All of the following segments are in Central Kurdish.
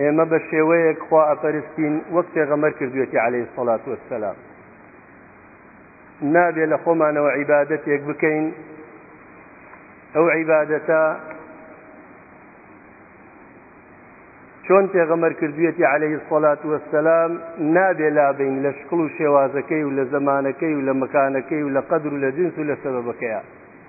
ئێمە بە شێوەیەک خوا ئەپەرستین وەک پێغەمەر کردوێتی عليه الصلاة والسلام نابێ لە خۆمانەوە عیبادەتێک بکەین ئەو عیبادەتە چۆن پێغەمەر کردوێتی عليه الصلاة والسلام نابێ لابین لە شکڵ و شێوازەکەی و لە زمانەکەی و لە مکانەکەی و لە قەدر و لە جنس و لە سەبەکەیە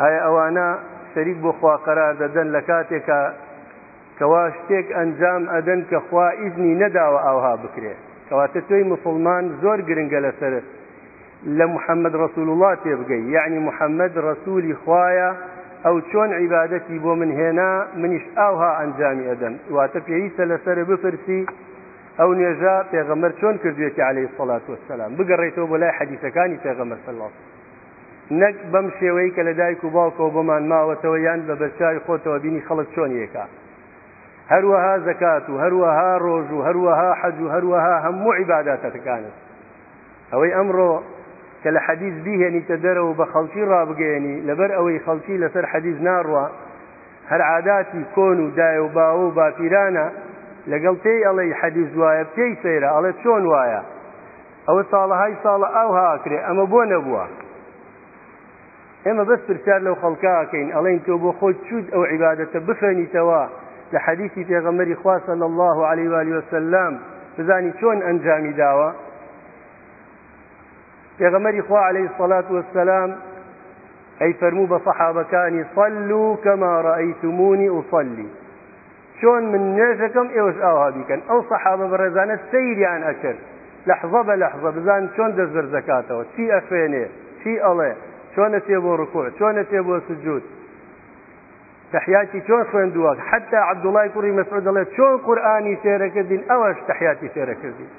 ئایا ئەوانە شەریک بۆ خوا قەرار دەدەن لە کاتێکا کەوا شتێک ئەنجام ئەدەن کە خوا ئیزنی نەداوە ئاوها بکرێت کەواتە تۆی مسلمان زۆر گرنگە لەسەر لە محەممەد ڕسول الله تێبگەی یعنی محەممەد ڕسوولی خوایە ئەو چۆن عیباەتی بۆ من هێنا منیش ئاوها ئەنجامی ئەدەم واتە پێویستە لەسەر بپرسی ئەو نێژە پێغەمەر چۆن کردوێتی عليه سڵات وسلام بگەڕێتەوە بۆ لای حەدیثەکانی پێغەمەر سەلات نەک بەم شێوەی کە لە دایک و باوکەوە بۆمان ماوەتەوە یان بە بەرچاوی خۆتەوە بینی خەڵک چۆن یەکە هەروەها زەکات و هەروەها ڕۆژ و هەروەها حەج و هەروەها هەموو عیباداتەکانت ئەوەی ئەمڕۆ کە لە حەدیث بیهێنیتە دەرەوە بە خەڵکی ڕابگەێنی لەبەر ئەوەی خەڵکی لەسەر حەدیث ناڕوە هەر عاداتی کۆن و دایە و باوە و باپیرانە لەگەڵ پێی ئەڵەی حەدیث وایە پێی سەیرە ئەڵێ چۆن وایە ئەوە ساڵەهای ساڵە ئاوها ئەکرێ ئەمە بۆ نەبووە ئێمە بەس پرسیار لەو خەڵکە ئەکەین ئەڵێن تۆ بۆ خۆت چوت ئەو عیبادەتە بخوێنیتەوە لە حەدیثی پێغەمەری خوا صلی الله علیه و آله وسلم بزانی چۆن ئەنجامی داوە پێغەمەری خوا عليه الصلاة والسلام ئەی فەرموو بە صحابەکانی صلوا كما رأيتموني أصلي چۆن من نوێژەکەم ئێوەش ئاوها بیکەن ئەو سەحابە بەڕێزانە سەیریان ئەکرد لەحظە بە لەحظە بزان چۆن دەست بەرز دەکاتەوە چی ئەخوێنێ چی ئەڵێ چۆنە تێ بۆ ڕکوع چۆنە تێ بۆ سجود تحیاتی چۆن خوێندووە حتا عبدوڵای کوڕی مەسعود دەڵێ چۆن قورآانی سێرەکردین ئەوەش تحیاتی سێرەکردین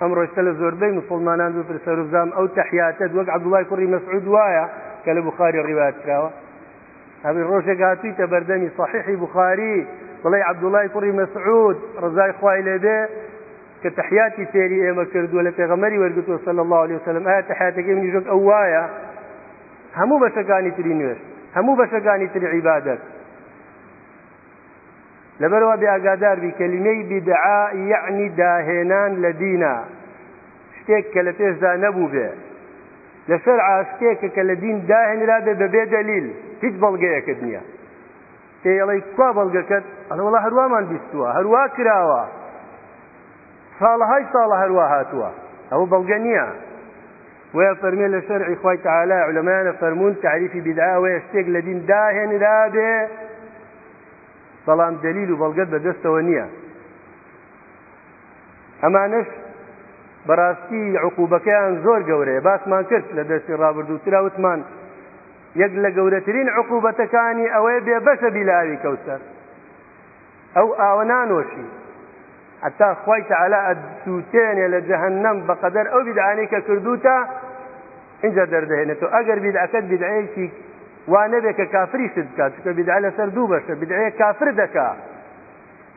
ئەم ڕۆشتە لە زۆربەی مسلمانان دوو پرسەرزام ئەو تحیاتە وەک عبدوڵای کوڕی مەسعود وایە کە لە بخاری ڕیوات کراوە ئەبێ ڕۆژێک هاتوویتە بەردەمی صحیحی بخاری بڵێ عەبدوڵای کوڕی مەسعود ڕزای خوای لێبێ کە تحیاتی فێری ئێمە کردووە لە پێغەمەری وەرگتووە سەل الله عليه وسلم ئایا تحیاتەکەی منی ژۆک ئەو وایە هەموو بەشەکانی تری نوێش هەموو بەشەکانی تری عیبادەت لەبەرەوە بێ ئاگادار بی کەلیمەی بدعا یعنی داهێنان لە دینە شتێک کە لە پێشدا نەبوو بێ لەسەر ئاستێکە کە لە دین داهێنرابێ بە بێ دەلیل هیچ بەڵگەیەکت نییە پێ ئەڵی کوا بەڵگەکەت ئەڵە وڵا هەروامان بیستووە هەروا کراوە ساڵەهای ساڵە هەروا هاتووە ئەوە بەڵگە نییە وەیە فەرمێ لە شەرعی خی تعالا علەمایانە فەرمونون تعریفی بداوەیە شتێک لە دین داهێنرابێ بەڵام دلیل و بەڵگەت بەدەستەوە نییە ئەمانەش بەڕاستی عقوبەکەیان زۆر گەورەیە باسمان کرد لە دەستی ڕابردووترا وتمان یەک لە گەورەترین عقوبەتەکانی ئەوەیە بێ بەشە بیلاوی کەوسەر ئەو ئاوە نانۆشی حتا خی تعالا ئەسووتێنێ لە جەهنم بەقەدەر ئەو بیدعانی کە کردوتە اینجا دەردەێنێتەوە ئەگەر بیدعەکەت بیدعەیەکی وا نەبێت کە کافری شت بکات چکە بیدعە لەسەر دوو بەشە بیدعەیە کافر دەکات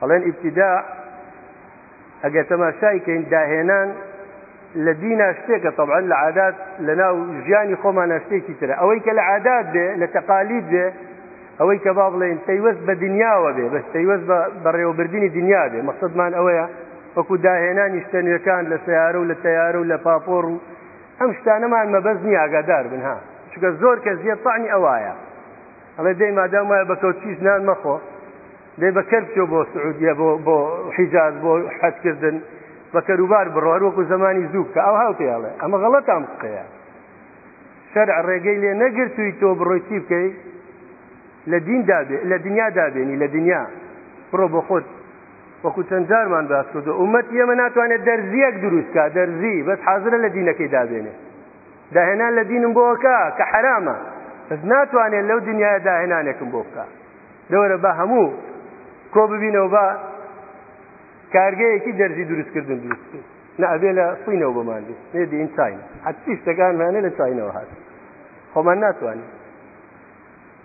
ئەڵێن ئیبتیداع ئەگەر تەماشای کەین داهێنان لە دینا شتێکە طبعا لە عادات لە ناو ژیانی خۆمانە شتێکی ترە ئەوەی کە لە عادات بێ لە تەقالید بێ ئەوەی کە با بڵێن پەیوەست بە دنیاوە بێ بەس پەیوەست بە بەڕێوەبردننی دنیا بێ مەقصدمان ئەوەیە وەکو داهێنانی شتە نوێەکان لە سیارە و لە تەیارە و لە پاپۆڕ و ئەم شتانەمان مەبەز نیە ئاگادار بنها چکە زۆر کە زیە پانی ئەوایە ئەڵێ دەی مادام وایە بە کەوت پیس نان مەخۆ دەی بە کەر بچۆ بۆ سعودیە بۆ بۆ حیجاز بۆ حەجکردن بە کەروبار بڕۆ هەر وەکو زمانی زوو بکە ئەو هاو پێڵێ ئەمە غەڵەتام قسەیە شەرع ڕێگەی لێ نەگرتووی تۆ بڕۆی چی بکەی لە دین دابێ لە دنیا دابێنی لە دنیا بڕۆ بۆ خۆت وەکو چەند جارمان باس کردو ئومەت ئێمە ناتوانێت دەرزیەک دروستکە دەرزی بەس حاضرە لە دینەکەی دابێنێ داهێنان لە دینم بۆ کە کە حەرامە بەس ناتوانێت لەو دنیاە داهێنانێکم بۆ بکە لەوەرە بە هەموو کۆ ببینەوە بە کارگەیەکی دەرزی دروستکردن دروست بکەین نە ئەبێ لە سوینەوە بمان بێت نێدی ئین چین حەتی شتەکانمانە لە چینەوە هات خۆمان ناتوانین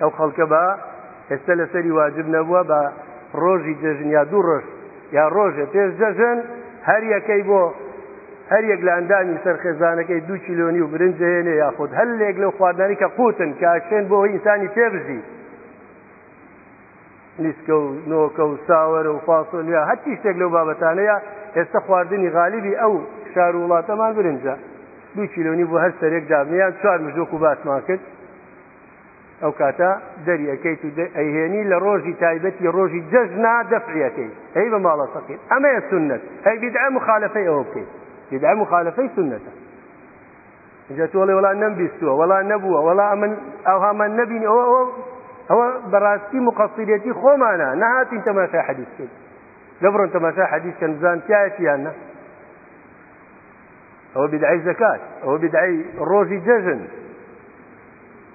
ئەو خەڵکە با ئێستا لەسەری واجب نەبووە بە ڕۆژی جەژن یا دوو ڕۆژ یا ڕۆژێ پێش جەژن هەر یەکەی بۆ هەر یەک لە ئەندامی سەر خێزانەکەی دو کیلۆنی و برنجێنێ یاخود هەر لێک لەو خواردنانی کە قوتن کاکشێن بۆ ئینسانی پێبژی نیسکە و نۆکە و ساوەرە و فاسۆلیا هەتی شتێک لەو بابەتانەیە ئێستا خواردنی غالیبی ئەو شار وڵاتەمان برنجە دو کیلۆنی بۆ هەر سەرێک دابنیان چوار مژۆک و باسمان کرد ئەو کاتە دەری ئەەکەیت و ئەیهێنی لە ڕۆژی تایبەتی ڕۆژی جەژنا دەفعەکەی هەی بە ماڵە سەقیت ئەمەیە سنت هەی بدعە مخالفەی ئەوە بکەیت بدعە مخالفەی سنتە جا تۆڵێ وڵا نەم بیستووە وڵا نەبووە وڵا ئەمن ئەوهامان نەبین ئەوە ئەوە ئەوە بەڕاستی مقصیرەتی خۆمانە نەهاتین تەماشا حەدیثکەین لە بڕۆن تەماشا حەدیثکەن بزان تایەتیان نە ئەوە بدعی زەکات ئەوە بدعی ڕۆژی جەژن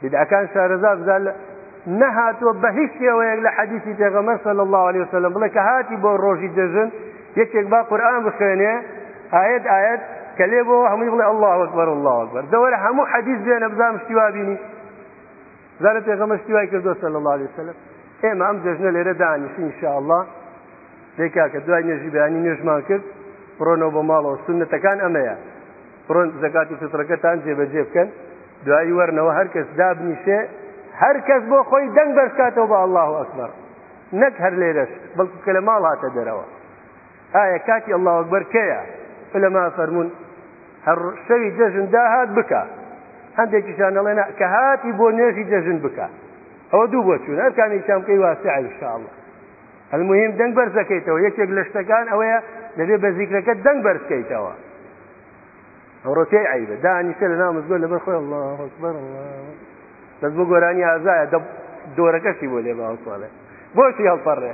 بدعەکان شارەزا بزان نەهاتوە بە هیچ شێوەیەک لە حەدیثی پێغەمەر صلی الله عليه وسلم بڵێ کە هاتی بۆ ڕۆژی جەژن یەکێک با قورآن بخوێنێ ئاەت ئاەت کە لێ بۆ هەمووی بڵێ الله وەکبەر الله وەکبەر دەوەرە هەموو حەدیث بێنە بزانم شتیوا بینی زارە پێغەمە شتی وای کردو سەل الله عليه وسلم ئێمە ئەم جەژنە لێرە دانیش انشاءله دەی کاکە دوای نێژی بەیانی نێژمان کرد بڕۆنەوە بە ماڵەوە سونەتەکان ئەمەیە بڕۆن زەکاتی فطرەکەتان جێبەجێ بکەن دوایی وەرنەوە هەر کەس دابنیشێ هەر کەس بۆ خۆی دەنگ بەرکاتەوە بە الله ئەکبەر نەک هەر لێرەش بەڵکو کە لە ماڵ هاتە دەرەوە ئایا کاتی اللە اکبر کەیە علەما فەرموون هەر شەوی جەژن داهات بکە هەندێکیشان دەڵێن کە هاتی بۆ نوێژی جەژن بکە ئەوە دوو بۆ چوون هەرکانی چام بکەی واسع ان شاء الله المهم دەنگ بەرزەکەیتەوە یەکێک لە شتەکان ئەوەیە دەبێ بە زیکرەکە دەنگ بەرزکەیتەوە ئەوڕۆ پێی عیبە دانیشە لە ناو مزگۆ لەبەر خۆی الله اکبر الله بەس بۆ گۆرانی ئازایە دۆرەکەشی بۆ لێ باوەڵێ بۆشی هەڵپەڕێ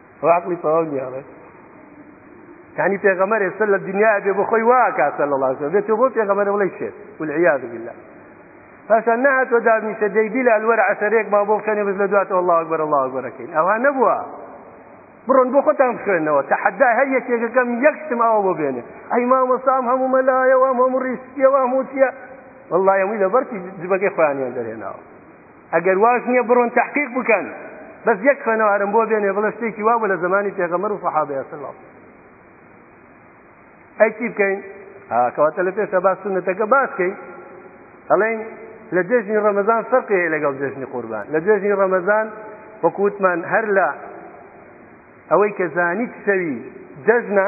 ئەوە عەقڵی تەواو نییە ئەڵێ یعنی پێغەمەر ئێستا لە دنیا بێ بۆ خۆی وا کات صلی الله علیه وسلم بێت تۆ بۆ پێغەمەر بڵێ شێت والعیاذ بالله پاشان نهاتۆ دابنیشە دەی بیلال وەرە عەشەرێک ما بۆ بخەنێ بس لە دواتەوە الله اکبر الله اکبر کەین ئەوها نەبووە بڕۆن بۆ خۆتان بخوێنەوە تەحەدا هەر یەکێکەکەم یەک شتماوە بۆ بێنێ ئەی مامۆسام هەموو مەلایەوە هەموو ڕیشتیەوە هەموو چیە والله هەمووی لەبەرتی جبەکەی خۆیانیان دەرێناوە ئەگەر واش نییە بڕۆن تەحقیق بکەن بەس یەک خوێنەوارم بۆ بێنێ بڵێ شتێکی وا بوو لە زمانی پێغەمبەر و سەحابەیە صلی الله ئەی چی بکەین کەواتە لە پێشە باس سنەتەکە باس بکەین ئەڵێن لە جێژنی ڕەمەزان فەرقی هەیە لەگەڵ جێژنی قوربان لە جێژنی ڕەمەزان وەکووتمان هەر لە ئەوەی کە زانیت شەوی جەژنە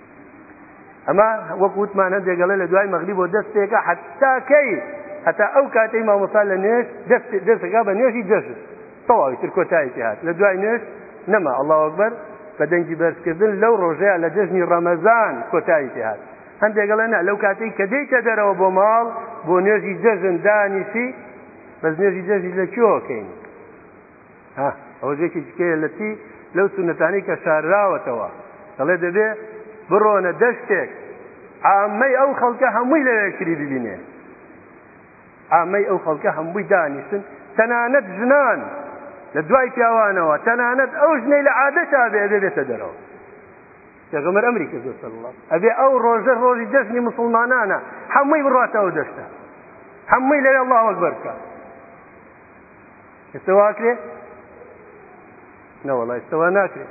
ئەمە وەک وتمانە دێگەڵێ لە دوای مەغری بۆ دەستێکە حتاکەی هەتا ئەو کاتەی مامۆسا لە نوێش دەستەکە بە نوێژی جەژن تەواوی ترکۆتایەکی هات لە دوای نوێش نەما ئەڵا وەکبەر بە دەنگی بەرزکردن لەو ڕۆژەیە لە جەژنی ڕەمەزان کۆتاییتی هات هەندێکگەڵە نە لەو کاتێک کە دەیتە دەرەوە بۆ ماڵ بۆ نوێژی جەژن دانیشی بەس نوێژی جەژی لە کیۆکەین ها ئەوە جێکی تکەیە لە چی لەو سونەتانی کە شارراوەتەوە دەڵێ دەبێ بڕۆنە دەشتێک ئامەی ئەو خەڵکە هەمووی لەوێ کری ببینێ ئامەی ئەو خەڵکە هەمووی دانیشتن تەنانەت ژنان لە دوای پیاوانەوە تەنانەت ئەو ژنەی لە عادەتا بێ دەبێتە دەرەوە پێغەمەر ئەمری کردو سەڵ الله ئەبێ ئەو ڕۆژە ڕۆژی جەژنی مسلمانانە هەمووی بڕاتەوە دەشتە هەمووی لەوێ الله وەک بەرکە ئێستا واکرێ نەوەڵا ئێستاوا ناکرێ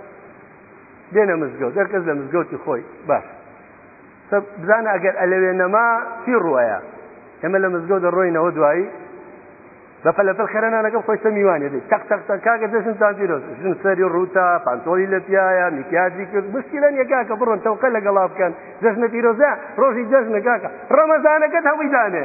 دێنە مزگەوت دەر کەس لە مزگەوتی خۆی باش بزانە ئەگەر ئەلەوێ نەما چی ڕوایە ئێمە لە مزگەوت دەڕۆینەوە دوایی بە پەلەپەل خەرەنا لەگەڵ خۆی سەمیوانێ دەی تەق تەق تەق کاگە دەشن تاجیرۆز ژن سەری ڕووتا پانتۆڵی لە پیاە میکیاجی کرد مشکیلەن یەکاکە بڕۆن تەوقە لەگەڵا بکەن جەژنە پیرۆزە ڕۆژی جەژنە کاکە ڕەمەزانەکەت هەمووی دانێ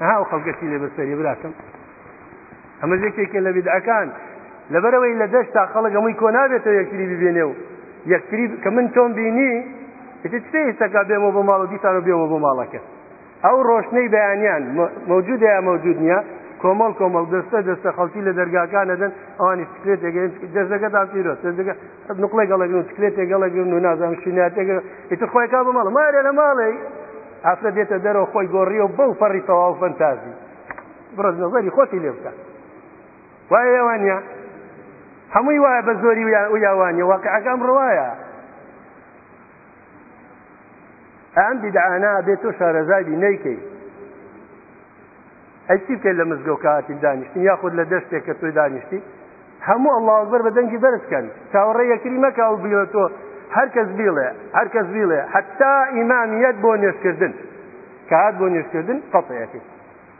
ها ئەو خەڵکەشی لێ بەسەری براکەم ئەمە یەکێکە لە بدعەکان لەبەرەوەی لە دەشت تا خەڵک هەمووی کۆ نابێتەوە یەکتری ببێنێ و یەکتری کە من تۆم بینی ئیتر چ ئێستاکە بێمەوە بۆ ماڵ و دیسان و بێمەوە بۆ ماڵەکە ئەو ڕۆشنەی بەیانیان مەوجود یا مەوجود نییە کۆمەڵ کۆمەڵ دەستە دەستە خەڵکی لە دەرگاکان دەدەن ئەوانی سکرێتێکگە دەستەکە تا پیرۆ دەستەکە نقڵێک گەڵێکن و سکرێتێک گەڵێکن و نازانم شیناتێک ئیتر خۆیکا بە ماڵ مارێ لە ماڵی ئافرە دێتە دەرەوە خۆی گۆڕیەوە بەو پەڕی تەواو فەنتازی بڕز نەزەری خۆتی لێ بکە وایە وانە هەمووی وایە بە زۆری و یاوانە واقعەکەم ڕواایە ئەم دیدعانا بێت تۆ شارەزابی نەیکەی ئەی چی بکەیت لە مزگەوکاتی دانیشتن یاخود لە دەشتێک کە تۆی دانیشتی هەموو اللە اکبر بە دەنگی بەرز کەن چاوەڕێ یەکتری مەکە و بڵێ تۆ هەرکەس بیڵێ هەرکەس بیڵێ حتا ئیمام یەت بۆ نوێشکردن کە هات بۆ نوێشکردن قەتەیەکەی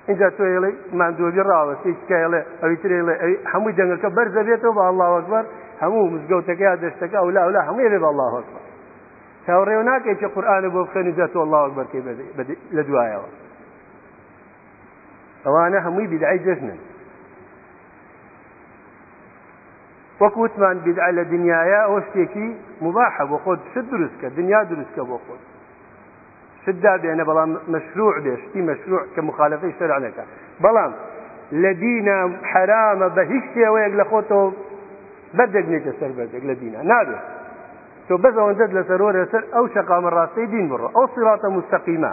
اینجا تۆ ئێڵێ ماندووەبی ڕاوەستی تکایڵێ ئەوی ترێڵێ ئەوی هەمووی دەنگەکە بەرزە بێتەوە بە اللە اکبر هەموو مزگەوتەکە یا دەشتەکە ئەو لا ولا هەمووی بێ بە اللە اکبر چاوەڕێوە ناکەیت کە قورآانە بۆ بخێنی جا تۆ اللە اکبر کەی لە دوایەوە ئەوانە هەمووی بیدعی جەژنن وەکو وتمان بیدعە لە دنیاە ئەوە شتێکی مباحە بۆ خۆت شت دروستکە دنیا دروستکە بۆ خۆت شتدا بێنە بەڵام مەشروع بێ شتی مەشروع کە مخالفەی شەرعنەکە بەڵام لە دینە حرامە بە هیچ شێوەیەک لە خۆتەوە بەردێک نێتە سەر بەردێک لە دینە نابێت تۆ بەس ئەوەندەت لەسەرۆ لەسەر ئەو شەقامە ڕاستەی دین بڕۆ ئەو سراتە مستەقیمە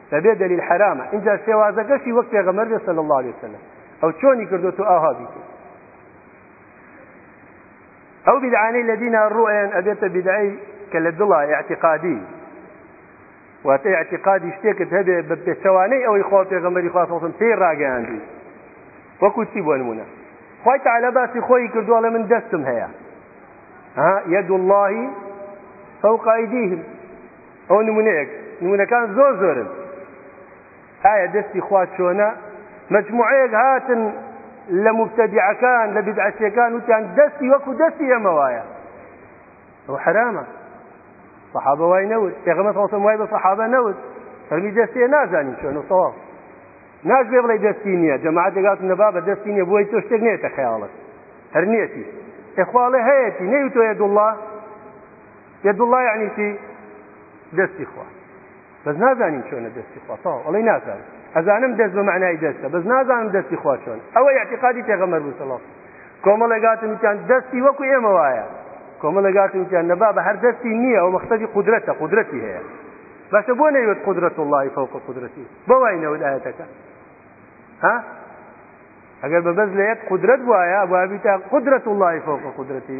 بەبێ دەلیل حەرامە ئینجا شێوازەکەشی وەک پێغەمەر بێ صلی الله علیه وسلم ئەو چۆنی کردو تو ئاها بیکەی ئەو بدعانەی لە دینا ڕوئیان ئەبێتە بدعی کە لە دڵە اعتقادی واتە اعتقادی شتێکت هەبێ بە پێچەوانەی ئەوەی خوا پێغەمەری خواسەڵسم پێی ڕاگەیاندی وەکو چی بۆ نمونە خی تعالە باسی خۆی کردووە لە من دەستم هەیە یەد اللهی فوق ئایدیهم ئەوە نمونەیەک نمونەکان زۆر زۆرن ئایا دەستی خوا چۆنە مجموعەیەک هاتن لە مبتدعەکان لە بدعەچیەکان وتیان دەستی وەکو دەستی ئەمە وایە ئەو حرامە صحابە وای نەوت پێغەمە فڵسم وای بە صحابە نەوت فەرمی دەستێ نازانین چۆن و تەواو ناش بێ بڵێ دەستی نییە جەماعات دەگات نەبا بە دەستی نیە بۆی تۆ شتێک نێتە خەیاڵت هەر نیەتی ئەخواڵێ هەیەتی نەیوتۆیە دوڵڵە یەدوڵڵا یەعنی چی؟ دەستی خوا بەس نازانین چۆنە دەستی خوا تاو ئەڵی نازانم ئەزانم دەست بە معنای دەستە بەس نازانم دەستی خوا چۆن ئەوە یاعتیقادی پێغەمەر بووسەڵاو کۆمەڵێگاتن وتیان دەستی وەکو ئێمە وایە کۆمەڵێگاتن وتیان نەبا بە هەر دەستی نییە ئەو مەخسەدی قدرەتە قدرەتی هەیە باشە بۆ نەیوت قدرەت وڵی فەوق قدرەتی بۆ وای نەوت ئاەتەکە ها ئەگەر بە بەز لە یەک قدرەت وایە بابیتە قدرەت وڵی فەوق قدرەتی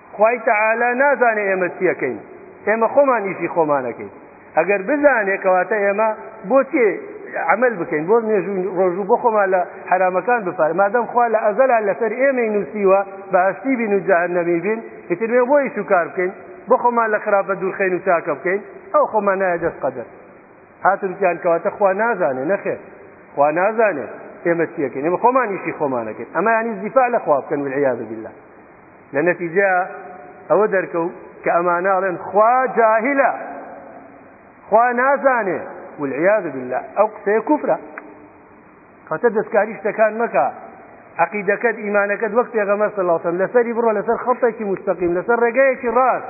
خوای تەعالا نازانێ ئێمە چیەکەین ئێمە خۆمان ئیشی خۆمانەکەین ئەگەر بزانێ کەواتە ئێمە بۆچێ عمل بکەین بۆ نێژوو ڕۆژوو بۆ خۆمان لە حرامەکان بپار مادەم خوا لە ئەزەلا لەسەر ئێمەی نووسیوە بەهشتی بین و جار نەمی بین ئیتر مێ بۆ ئیش و کار بکەین بۆ خۆمان لە خراپە دوورخین و چاکە بکەین ئەو خۆمان نایە دەست قەدەر هاتونکیان کەواتە خوا نازانێ نەخێر خوا نازانێ ئێمە چیەکەین ئێمە خۆمان ئیشی خۆمانەکەین ئەمە ینی زیفا لە خوا بکەن والعیاذ بالله لە نەتیجە ئەوە دەرکەوت کە ئەمانە ئەڵێن خوا جاهلە خوا نازانێ والعیاذ بالله ئەو قسەیە کوفرە خەتە دەستکاری شتەکان مەکە عقیدەکەت ئیمانەکەت وەک پێغەمە سەڵاوسم لەسەری بڕۆ لەسەر خەڵتێکی مستەقیم لەسەر ڕێگەیەکی ڕاست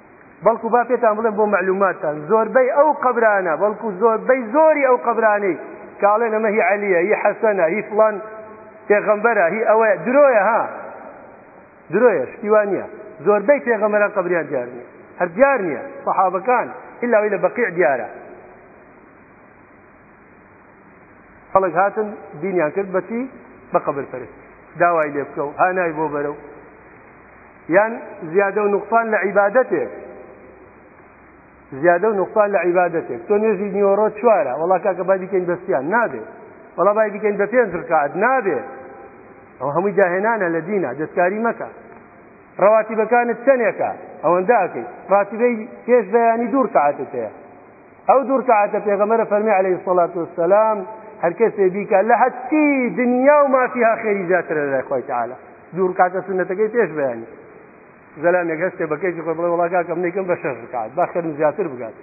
بەڵکو با پێتان بڵێن بۆ معلوماتتان زۆربەی ئەو قەبرانە بەڵکو زۆربەی زۆری ئەو قەبرانەی کاڵێن ئەمە هی عەلیە هی حەسەنە هی فلان پێغەمبەرە هی ئەوەیە درۆیە ها درۆیە شتیوان نییە زۆربەی پێغەمەران قبریان دیار نیە هەر دیار نییە سەحابەکان ئللاوی لە بەقیع دیارە خەڵک هاتن دینیان کرد بەچی بە قەبر پەرست داوای لێ بکە و هانای بۆ بەرە و یان زیادە و نوقسان لە عیبادەتێک زیادە و نوقسان لە عیبادەتێک تۆ نوێژی نیۆڕۆ چوارە وڵا کاکە با بیکەین بەستیان نابێت وڵا بای بیکەین بە پێنج ڕکات نابێت ئەو هەمووی داهێنانە لە دینە دەستکاری مەکە ڕەواتی بەکانت چەندێکە ئەوەندە ئەکەیت ڕاتیبەی پێش بەیانی دوور ساعتت هەیە ئەو دوو رکعاتە پێغەمبەر فەرمی علیه الصلاة والسلام هەر کەسێ بیکە لە هەستی دنیا و مافیها خێری زیاترە لای خوای تعالی دوو رکعاتە سنەتەکەی پێش بەیانی زەلامێک هەستێ بە کەیسی خۆی بڵێ وڵا کاکەم نیکەم بە شەش رکعات با خێرم زیاتر بگات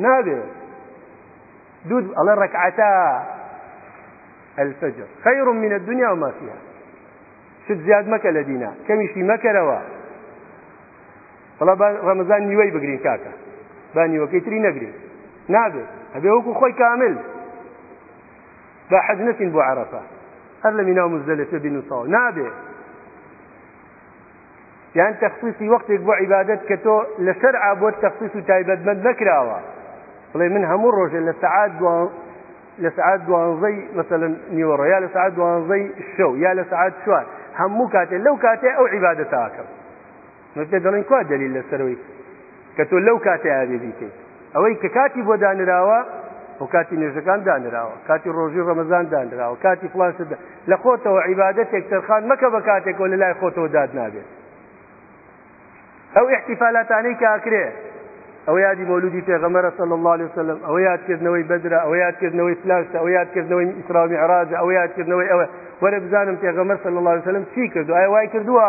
نابێت دوود ئەڵێ ڕکعتا الفجر خير من الدنيا وما فيها شت زیاد مەکە لە دینا کەمیشی مەکەرەوە وەڵا با ڕەمەزان نیوەی بگرین کاکە با نیوەکەی تری نەگرین نابێت هەبێ وەکو خۆی کامل با حەج نەچین بۆ عرفە هەر لە مینا و مزدلفە بین و ساڵ نابێت یان تەخصیصی وەختێک بۆ عیبادت کە تۆ لەسەر ئابۆت تەخصیص و تایبەتمەند نەکراوە بڵێ من هەموو ڕۆژێ لە سعات دوان لە سعات دوانزەی مثلەن نیوەڕۆ یا لە سعات دوانزەی شەو یا لە سعات چوار هەموو کاتێ لەو کاتێ ئەو عیبادەتاکەم من پێ دەڵێن کوا دەلیل لەسەرەوەی کە تۆ لەو کاتێ ئاوێ بیکەیت ئەوەی کە کاتی بۆ دانراوە و کاتی نوێژەکان دانراوە کاتی ڕۆژی ڕەمەزان دانراوە کاتی فلانشت لە خۆتەوە عیباەتێک تەرخان مەکە بە کاتێکەوە لە لای خۆتەوە داد نابێت ئەو احتیفالاتانەی کاکرێ ئەو یادی مەولودی پێغەمەرە سەل الله عليه وسلم ئەو یادکردنەوەی بەدرە ئەو یادکردنەوەی فلاشتە ئەو یادکردنەوەی ئیسرامی عراجە ئەو یادکردنەوەی ئەوە وەرە بزانم پێغەمەر سەل الله عليه وسلم چی کردو ئای وای کردووە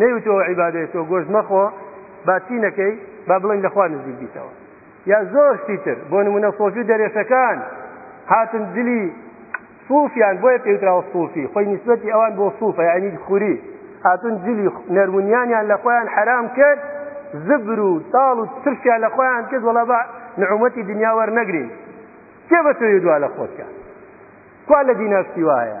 نەیوتەوە عیبادەیە تۆ گۆشت مەخۆ با چی نەکەی با بڵێن لە خوا نزیک بیتەوە یا زۆر شتی تر بۆ نمونە سۆفی و دەرێشەکان هاتن جلی صوفیان بۆیە پێوتراوە صوفی خۆی نسبەتی ئەوان بۆ صوفە یعنی خوری هاتون جلی نەرمونیانیان لە خۆیان حرام کرد زبر و تاڵ و ترشیان لە خۆیان کرد وڵا بە نعومەتی دنیا وەرنەگرین کێ بە تۆی دوا لە خۆتکە کوا لە دیناشتی وایە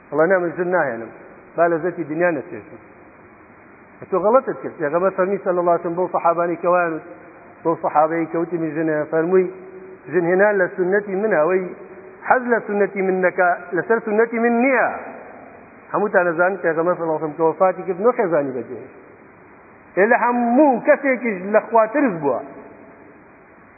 وەڵا نا من ژن ناهێنم با لە زەتی دنیا نەچێشم تۆ غەڵەتت کرد پێغەمبەر فەرمی صلی الله علیه و سلم بۆ صحابانی کەوان بۆ صحابەی کەوتمی ژنە فەرمووی ژن هێنان لە سنەتی من ئەوەی حەز لە سنەتی من نەکە لەسەر سنەتی من نییە هەمووتان نەزان پێغەمبەر صلی الله علیه و سلم کە وفاتی کرد نۆ خێزانی بەجێ لە هەموو کەسێکیش لە خواترز بووە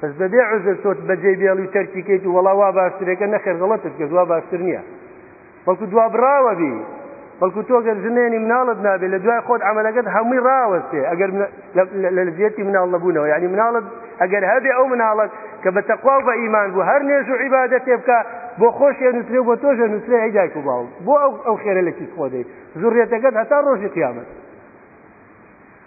بەس بەبێ عزر تۆ بەجێ بێڵی و تەرکی کەیت و وەڵا وا باشترێکە نەخێر غڵەتت کرد وا باشتر نییە بەڵکو دوا بڕاوە بی بەڵکو تۆ گەر ژنێنی مناڵت نابێت لە دوای خۆت ئەمەلەکەت هەمووی ڕاوەستێ ئەگەر لە لەزیەتی مناڵ نەبوونەوە یعنی مناڵت ئەگەر هەبێ ئەو مناڵت کە بە تەخوا بە ئیمان بوو هەر نێژ و عیبادە تێ بکە بۆ خۆش هێ نووسێ بۆ تۆژە نووسێ هەی دایک و باوڵ بۆ ئەو ئەو خێرە لە کیس خۆدەی زوڕێتەکەت هەتا ڕۆژی قیامەت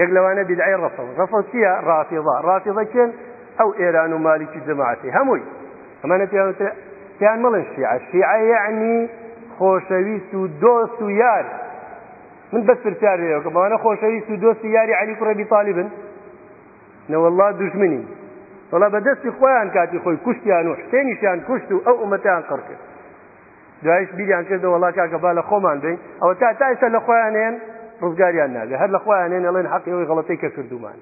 یەک لەوانە بیدعەی ڕەفڵ ڕەفڵ چییە ڕافیضە ڕافیضە کێن ئەو ئێران و مالیکی جەماعەتی هەمووی ئەمانە پێوترێ پێیان مەڵن شیعە شیعە یعنی خۆشەویست و دۆست و یار من بەس پرسیار لێەوە کە بەوانە خۆشەویست و دۆستی یاری علی کوڕەبی طالبن نەوەله دوژمنی وڵا بەدەستی خۆیان کاتی خۆی کوشتیان و حسێنیشیان کوشت و ئەو ئومەتیان قڕ کرد دوایش بیریان کردە وەڵا کاکە با لە خۆمان بین ئەوە تا تا ئێستا لە خۆیان هێن ڕزگاریان نابێ هەر لە خۆیان هێن ئەڵێن حەقیەوەی غڵەتەی کە کردومان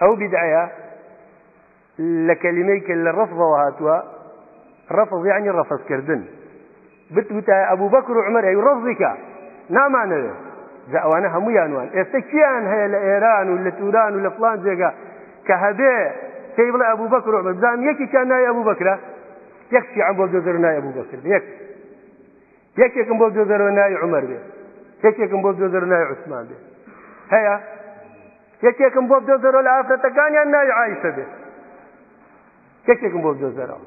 ئەو بیدعەیە لە کەلیمەی کە لە ڕفەوە هاتووە ڕفەز یعنی ڕفەزکردن بت وتایە ئەبوبەکر و عومەر ئەی ڕەز بکە نامانەوێ جا ئەوانە هەموویان وان ئێستا کیان هەیە لە ئێران و لە توران و لە فلان جێگا کە هەبێ پێی بڵێ ئەبوبەکر و عومەر بزان یەکێکیان ناوی ئەبوبەکرە یەک شیعەم بۆ گوێزەر نای ئەبوبەکر یەک یەکێکم بۆ گوێزەرەوە ناوی عومەر بێ یەکێکم بۆ گوێزەر ناوی عوسمان بێ هەیە یەکێکم بۆ دۆزەرۆ لە ئافرەتەکانیان ناوی عیسە بێت یەکێکم بۆ دۆزەرەوە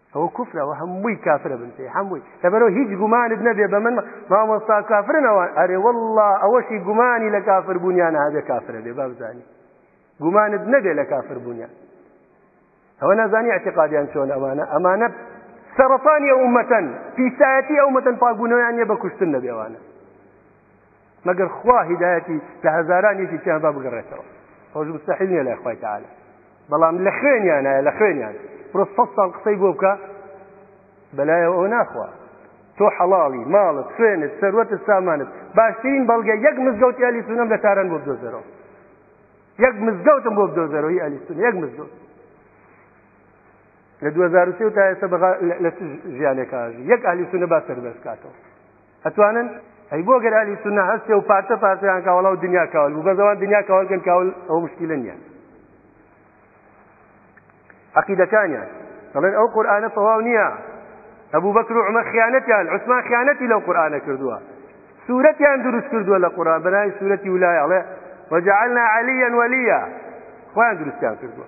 ئەوە کوفرە ئەوە هەمووی کافرە بن پێ هەمووی لەبەرەوە هیچ گومانت نەبێ بە من مامۆستا کافرن ئەوان ئەرێ والله ئەوەشی گومانی لە کافر بوونیان هەبێ کافرە بێ بابزانی گومانت نەبێ لە کافر بوونیان ئەوە نازانی اعتقادیان چۆن ئەمانە ئەمانە سەرەتانی ئەومەتەن پیسایەتی ئەومەتەن پاگوونەوەیان نیە بە کوشتن نەبێوانە مەگەر خوا هیدایەتی لە هەزاران یەکی تیان با بگەڕێتەوە خۆش مستحیل نیە لای خوای تعالی بەڵام لە خوێنیانایە لە خوێنیان بڕۆ سە ساڵ قسەی بۆ بکە بەلایەوە ئەو ناخوا تۆ حەڵاڵی ماڵت خوێنت سەروەتت سامانت باشترین بەڵگە یەک مزگەوت یالی سونەم لە تاران بۆ بدۆزەرەوە یەک مزگەوتم بۆ بدۆزەرەوەی ئەلیسون یەک مزگەوت لە 2023 تا ئێستا لە ژیانێکاژی یەک ئەلیسونە با سەربەرکاتەوە ئەتوانن ئەی بۆ گەر ئەهلی سونە هەستێ و پارچە پارچەیان کاوەڵا و دنیا کاول بوو بەس ئەوان دنیا کاولکەن کاول ئەو مشکیلە نییە عقیدەکانیان دەڵێن ئەو قورآانە تەواو نییە ئەبوو بەکر و عمە خیانەتیان عوسمان خیانەتی لەو قورآانە کردووە سوورەتیان دروست کردووە لە قورآان بەناوی سوورەتی ولایەڵێ وجعلنا عليا وليا خۆیان دروستیان کردووە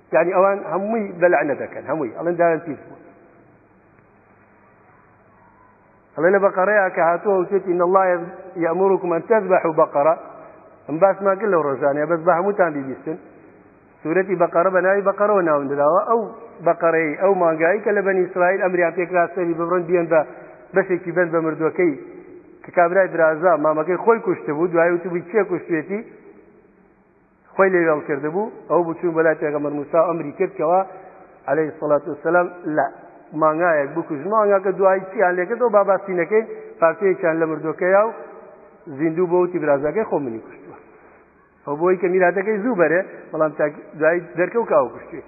یعنی ئەوان هەمووی بەلعنە دەکەن هەمووی ئەڵێن داوێن پیس بوو ئەڵێ لە بەقەڕەیە کە هاتووە وتێتی نەڵە یامرکم من تەزبح و بەقەرە ئەم باسمان کرد لەو ڕۆژانە بەس بە هەمووتان بیبیستن سوورەتی بەقەرە بە ناوی بەقەرەوە ناوندراوە ئەو بەقەرەی ئەو مانگایی کە لە بەنی ئیسرائیل ئەمریان پێکراستەری ببڕن بیێن بە بەشێکی بەند بە مردوەکەی کە کابرای برازا مامەکەی خۆی کوشتبوو دوای وتبووی چێ کوشتێتی خۆی لێ وێڵ کردبوو ئەو بوو چوو بەلای پێغەمبەر موسی ئەمری کرد کەوا عەلەیهی سەڵات وسەلام لە مانگایەک بکوژن مانگاکە دوایی چیان لێکردەوە با باسی نەکەین پارچەیەکیان لە مردۆکەیا و زیندوو بۆ وتی برازاکەی خۆ منی کوشتووە ئەو بۆی کە میراتەکەی زوو بەرێ بەڵام دوای دەرکەوت کاوە کوشتێت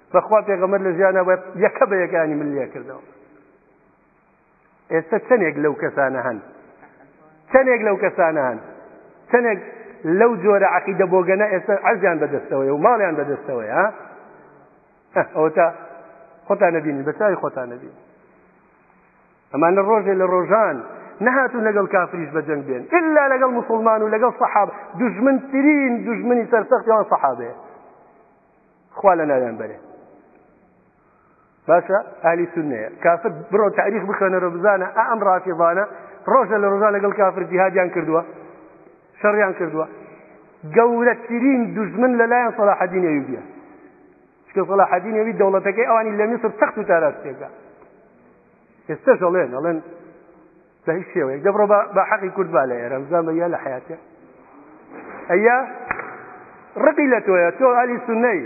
بەخوا پێغەمەر لە ژیانە بە یەکە بە یەکانی من لێ کردەوە ئێستا چەندێک لەو کەسانە هەن چەندێک لەو کەسانە هەن چەندێک لەو جۆرە عقیدە بۆگەنە ئێستا عەزیان بەدەستەوەی و ماڵیان بەدەستەوەی ها ئەوە تا خۆتان نبینی بەچوی خۆتان نبین ئەمان لە ڕۆژێ لە ڕۆژان نەهاتون لەگەڵ کافریش بەجەنگ بێن ئللا لەگەڵ مسلمان و لەگەڵ سەحاب دژمنترین دژمنی سەرسەختیان سەحابێ خوا لە ناویان بەرێ باشە ئالی سنەیە کافر بڕۆ تاریخ بخوێنەرە بزانە ئەم ڕافیضانە ڕۆژە لە ڕۆژان لەگەڵ کافر جیهادیان کردووە شەڕیان کردووە گەورەترین دژمن لەلایەن سەلاحەدین ئەیوبیە چکە سەلاحەدین ئەوی دەوڵەتەکەی ئەوانی لە میسر تەخت و تاراستێکە ئێستەش ئەڵێن ئەڵێن بە هیچ شێوەیەک دەبڕۆ بە حەقی کورد با لە ئێرە بزانمە یا لە حیاتە ئەیا ڕقی لە تۆیە تۆ ئالی سنەی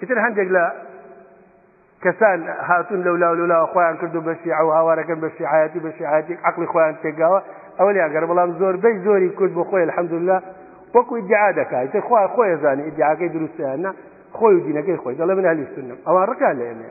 ئیتر هەندێک لە کەسان هاتون لەو لاو لەلا خۆیان کردو بەشی ئەو هاوارەکەن بە شیعاتی بە شیعاتی عقلی خۆیان تێگاوە ئەو لیاگەر بەڵام زۆربەی زۆری کورد بۆ خۆی الحمدلله وەکو ئیدعا دەکات تر خوا خۆی زانانی ئیدعاکەی دروستیانە خۆی و دینەکەی خۆی دەڵێ من هەلی سنم ئەوان ڕکان لە ئێمێ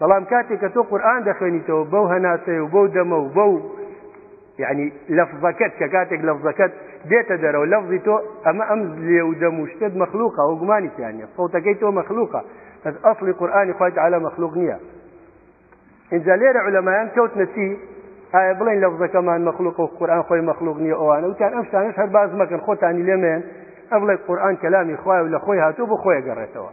بەڵام کاتێک کە تۆ قورآن دەخوێنیتەوە بەو هەناسەیە و بەو دەمە و بەو یعنی لەفزەکەت کە کاتێک لەفزەکەت دێتە دەرەوە لەفزی تۆ ئەمە ئەم لێ و دەم و شتت مەخلوقە و گومانی تیانە سەوتەکەی تۆ مەخلوقە بەس ئەفلی قورآانی خۆیت على مەخلوق نییە اینجا لێرە علەمایان کەوتنە چی ئایا بڵێن لەفزەکەمان مەخلوق و قورآان خۆی مەخلوق نییە ئەوانە وتیان ئەم شتانش هەر باز مەکەن خۆتانی لێمێن ئەڵێ قورآان کەلامی خوای و لە خۆی هاتوو بۆ خۆی گەڕێتەوە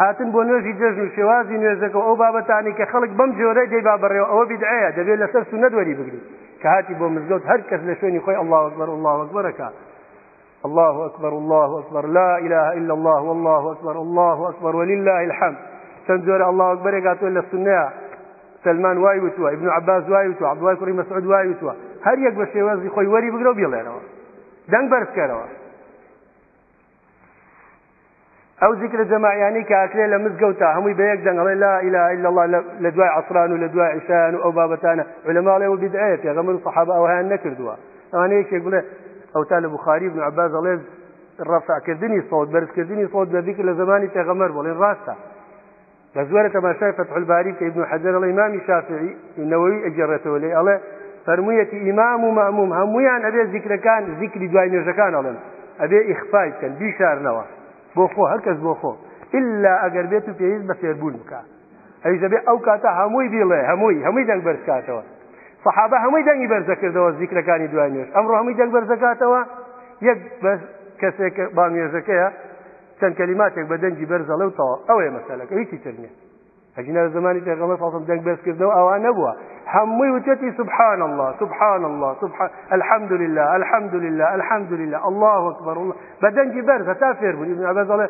هاتن بۆ نوێژی جەژن و شێوازی نوێژەکە و ئەو بابەتانی کە خەڵک بەم جۆرەی دەی با بەڕێەوە ئەوە بیدعەیە دەبێت لەسەر سونەت وەری بگری کە هاتی بۆ مزگەوت هەر کەس لە شوێنی خۆی الله اکبر الله اکبرەکە الله اکبر الله اکبر لا اله الا الله والله اکبر الله اکبر ولله الحمد چەند جۆرە الله اکبر گاتوە لە سنەیە سلمان وای وتوە ابن عباس وای وتوە عبدوای کوڕی مسعود وای وتوە هەر یەک بە شێوازی خۆی وەری بگرە و بیڵێنەوە دەنگ بەرزکەرەوە ئەو زیکرە جەماعیانی کە ئاکرێ لە مزگەوتا هەمووی بە یەک دەنگڵێ لا إله إلا الله لە دوای عسران و لە دوای عیشان و ئەو بابەتانە علەماڵێ و بدعەیە پێغەمبەر و صحابە ئەوهیان نەکردووە ئەوانە یەکێک بڵێ ئەو تا لە بخاری ابن عباس ئەڵێ ڕفعکردنی سەوت بەرزکردنی سەوت بە ذیکر لە زمانی پێغەمبەر بڵێن ڕاستە بەس وەرە تەماشای فەتح الباری کە ابن حجر ئەڵێ امامی شافعی نەوەوی ئەگەڕێتەوە لێ ئەڵێ فەرموویەتی ئیمام و مەموم هەمویان ئەبێ ذیکرەکان ذیکری دوای نوێژەکان ئەڵێن ئەبێ ئیخفای بکەن بیشارنەوە بۆ خۆ هەرکەس بۆ خۆ إلا ئەگەر بێت و پێویست بە فێربوون بکە ئەویش دەبێ ئەو کاتە هەمووی بیڵێ هەمووی هەمووی دەنگ بەرزکاتەوە صحابە هەمووی دەنگی بەرزەکردەوە ذیکرەکانی دوای نوێژ ئەمڕۆ هەمووی دەنگ بەرزەکاتەوە یەک بەس کەسێک بانوێژەکەیە چەند کەلیماتێک بە دەنگی بەرز ئەڵێ و تەوا ئەوەیە مەسەلەکە هیچی تر نییە ئەجینا لە زمانی پێغەمبەر فاصم دەنگ بەرز کردەوە ئەوە نەبووە هەمووی وتەتی سبحان الله سبحان الله سبحان الحمد لله الحمد لله الحمد لله الله اكبر الله بە دەنگی بەرز هەتا فێر بوو ابن عباس ئەڵێ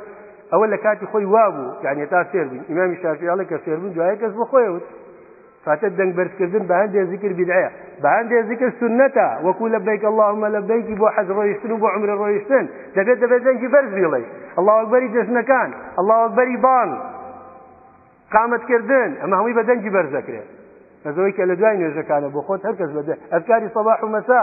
ئەوە لە کاتی خۆی وابوو یعنی تا فێر بووین ئیمامی شافعی ئەڵێ کە فێر بوون دوایە کەس بۆ خۆیەوت واتە دەنگ بەرزکردن بە هەندێ زیکر بیدعەیە بە هەندێ زیکر سنەتە وەکو لەبیک اللهم لەبیکی بۆ حەج ڕۆیشتن و بۆ عمرە ڕۆیشتن دەبێت دەبێت دەنگی بەرز بیڵێ الله ئەکبەری جەژنەکان الله ئەکبەری بانگ قامەتکردن ئەمە هەمووی بە دەنگی بەرز دەکرێت بەزەوەی کە لە دوای نوێژەکانە بۆ خۆت هەرکەس بەدە ئەفکاری سەباح و مەسا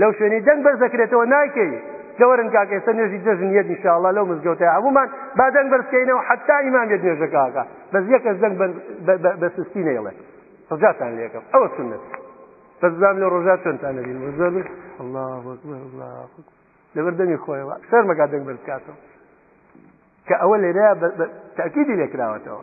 لەو شوێنەی دەنگ بەرز دەکرێتەوە نایکەی گەوەرن کاک ئێستا نوێژی جەژن یەت انشاءالله لەو مزگەوتەیە هەمومان با دەنگ بەرزکەینەوە حتا ئیمام یەت نوێژەکەکە بەس یەکەس دەنگ بە سستی نەیڵێ ڕجاتان لەکەم ئەوە سنت بەزام لە ڕۆژا چۆنتان نەبین وزۆر الله أكبر الله أكبر لەبەر دەنگی خۆیەوە شەرمەکە دەنگ بەرزکاتەوە کە ئەوە لێرە تاکیدی لێکراوەتەوە